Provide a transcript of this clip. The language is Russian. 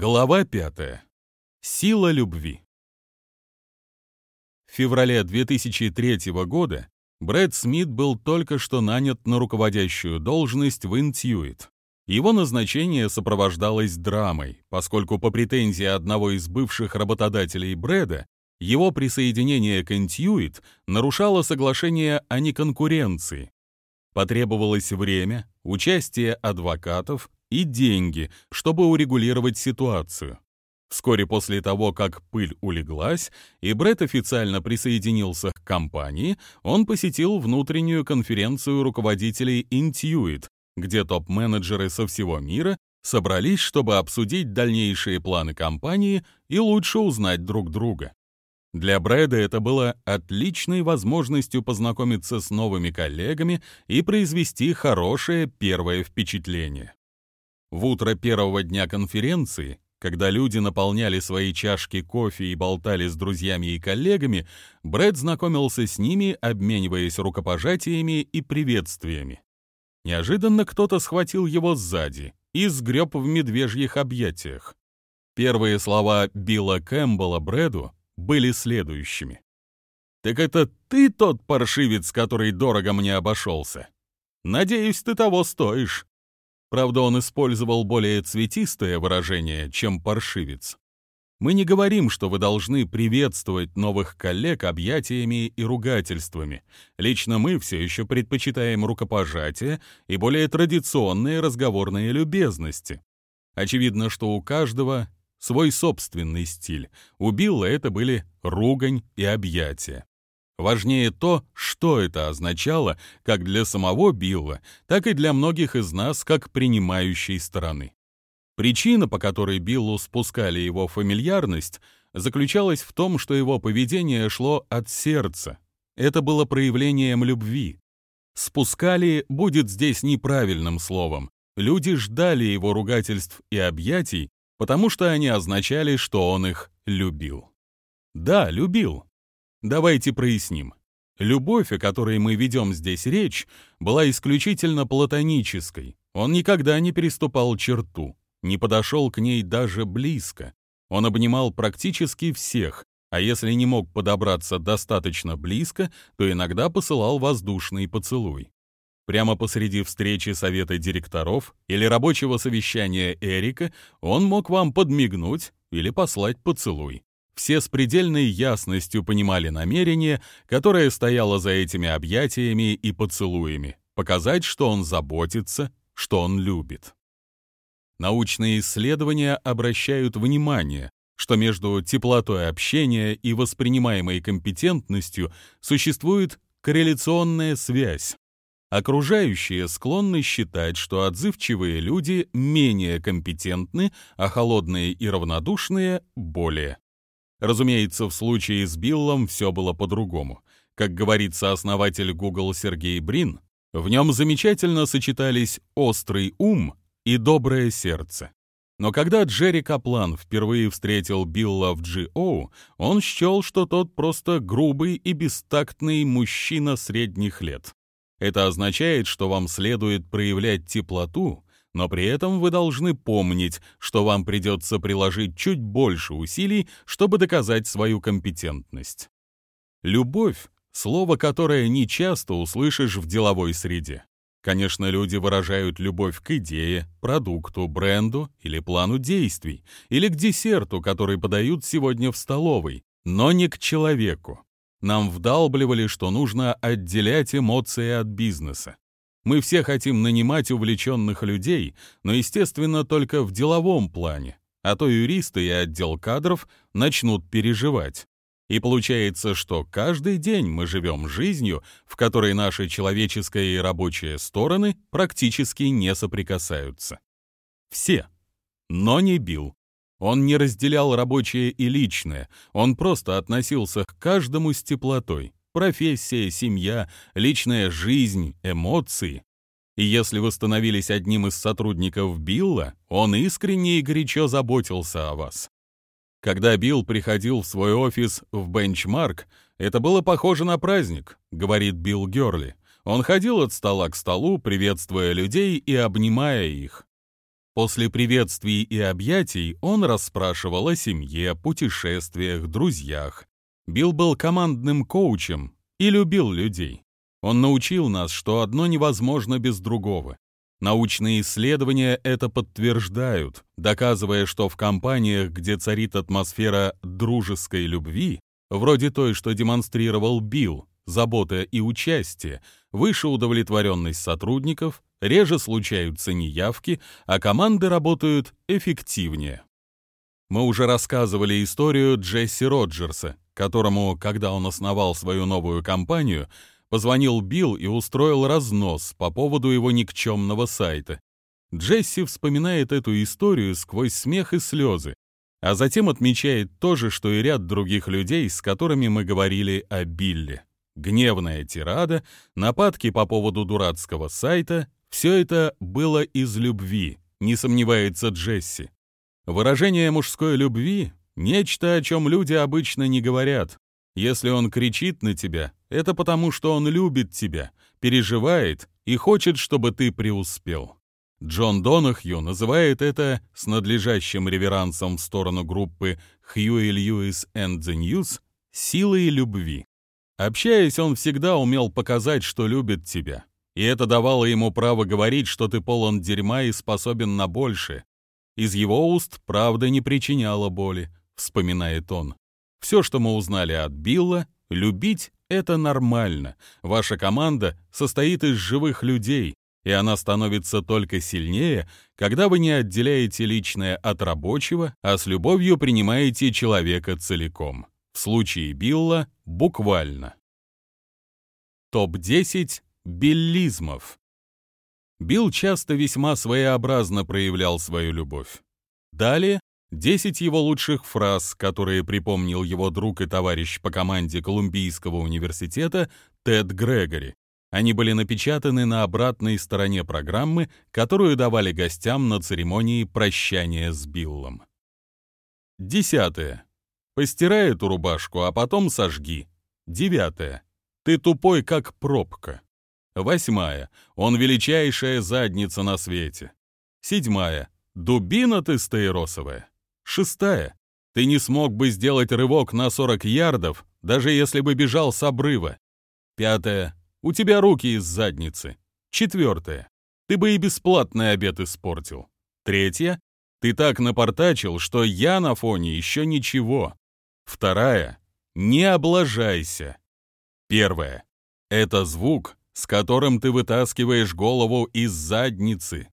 Глава пятая. Сила любви. В феврале 2003 года Брэд Смит был только что нанят на руководящую должность в Intuit. Его назначение сопровождалось драмой, поскольку по претензии одного из бывших работодателей Брэда его присоединение к Intuit нарушало соглашение о неконкуренции. Потребовалось время, участие адвокатов и деньги, чтобы урегулировать ситуацию. Вскоре после того, как пыль улеглась, и Брэд официально присоединился к компании, он посетил внутреннюю конференцию руководителей Intuit, где топ-менеджеры со всего мира собрались, чтобы обсудить дальнейшие планы компании и лучше узнать друг друга. Для Брэда это было отличной возможностью познакомиться с новыми коллегами и произвести хорошее первое впечатление. В утро первого дня конференции, когда люди наполняли свои чашки кофе и болтали с друзьями и коллегами, Брэд знакомился с ними, обмениваясь рукопожатиями и приветствиями. Неожиданно кто-то схватил его сзади и сгреб в медвежьих объятиях. Первые слова Билла Кэмпбелла Брэду были следующими. «Так это ты тот паршивец, который дорого мне обошелся? Надеюсь, ты того стоишь». Правда, он использовал более цветистое выражение, чем паршивец. Мы не говорим, что вы должны приветствовать новых коллег объятиями и ругательствами. Лично мы все еще предпочитаем рукопожатия и более традиционные разговорные любезности. Очевидно, что у каждого свой собственный стиль. У Билла это были ругань и объятия. Важнее то, что это означало как для самого Билла, так и для многих из нас как принимающей стороны. Причина, по которой Биллу спускали его фамильярность, заключалась в том, что его поведение шло от сердца. Это было проявлением любви. «Спускали» будет здесь неправильным словом. Люди ждали его ругательств и объятий, потому что они означали, что он их любил. Да, любил. Давайте проясним. Любовь, о которой мы ведем здесь речь, была исключительно платонической. Он никогда не переступал черту, не подошел к ней даже близко. Он обнимал практически всех, а если не мог подобраться достаточно близко, то иногда посылал воздушный поцелуй. Прямо посреди встречи совета директоров или рабочего совещания Эрика он мог вам подмигнуть или послать поцелуй. Все с предельной ясностью понимали намерение, которое стояло за этими объятиями и поцелуями, показать, что он заботится, что он любит. Научные исследования обращают внимание, что между теплотой общения и воспринимаемой компетентностью существует корреляционная связь. Окружающие склонны считать, что отзывчивые люди менее компетентны, а холодные и равнодушные — более. Разумеется, в случае с Биллом все было по-другому. Как говорится основатель Google Сергей Брин, в нем замечательно сочетались острый ум и доброе сердце. Но когда Джерри Каплан впервые встретил Билла в GO, он счел, что тот просто грубый и бестактный мужчина средних лет. Это означает, что вам следует проявлять теплоту, но при этом вы должны помнить, что вам придется приложить чуть больше усилий, чтобы доказать свою компетентность. Любовь — слово, которое не часто услышишь в деловой среде. Конечно, люди выражают любовь к идее, продукту, бренду или плану действий, или к десерту, который подают сегодня в столовой, но не к человеку. Нам вдалбливали, что нужно отделять эмоции от бизнеса. Мы все хотим нанимать увлеченных людей, но, естественно, только в деловом плане, а то юристы и отдел кадров начнут переживать. И получается, что каждый день мы живем жизнью, в которой наши человеческая и рабочие стороны практически не соприкасаются. Все. Но не Билл. Он не разделял рабочее и личное, он просто относился к каждому с теплотой профессия, семья, личная жизнь, эмоции. И если вы становились одним из сотрудников Билла, он искренне и горячо заботился о вас. Когда Билл приходил в свой офис в Бенчмарк, это было похоже на праздник, говорит Билл Герли. Он ходил от стола к столу, приветствуя людей и обнимая их. После приветствий и объятий он расспрашивал о семье, путешествиях, друзьях. Билл был командным коучем и любил людей. Он научил нас, что одно невозможно без другого. Научные исследования это подтверждают, доказывая, что в компаниях, где царит атмосфера дружеской любви, вроде той, что демонстрировал Билл, забота и участие, выше удовлетворенность сотрудников, реже случаются неявки, а команды работают эффективнее. Мы уже рассказывали историю Джесси Роджерса, которому, когда он основал свою новую компанию, позвонил Билл и устроил разнос по поводу его никчемного сайта. Джесси вспоминает эту историю сквозь смех и слезы, а затем отмечает то же, что и ряд других людей, с которыми мы говорили о Билле. Гневная тирада, нападки по поводу дурацкого сайта — все это было из любви, не сомневается Джесси. Выражение мужской любви — нечто, о чем люди обычно не говорят. Если он кричит на тебя, это потому, что он любит тебя, переживает и хочет, чтобы ты преуспел. Джон Донахью называет это с надлежащим реверансом в сторону группы Huey Lewis and the News силой любви. Общаясь, он всегда умел показать, что любит тебя, и это давало ему право говорить, что ты полон дерьма и способен на больше. Из его уст правда не причиняла боли, вспоминает он. Все, что мы узнали от Билла, любить — это нормально. Ваша команда состоит из живых людей, и она становится только сильнее, когда вы не отделяете личное от рабочего, а с любовью принимаете человека целиком. В случае Билла — буквально. Топ-10 биллизмов. Билл часто весьма своеобразно проявлял свою любовь. Далее 10 его лучших фраз, которые припомнил его друг и товарищ по команде Колумбийского университета Тед Грегори. Они были напечатаны на обратной стороне программы, которую давали гостям на церемонии прощания с Биллом. Десятое. Постирай эту рубашку, а потом сожги. Девятое. Ты тупой, как пробка. Восьмая. Он величайшая задница на свете. Седьмая. Дубина ты стаиросовая. Шестая. Ты не смог бы сделать рывок на 40 ярдов, даже если бы бежал с обрыва. Пятая. У тебя руки из задницы. Четвертая. Ты бы и бесплатный обед испортил. Третья. Ты так напортачил, что я на фоне еще ничего. Вторая. Не облажайся. Первая. Это звук, с которым ты вытаскиваешь голову из задницы.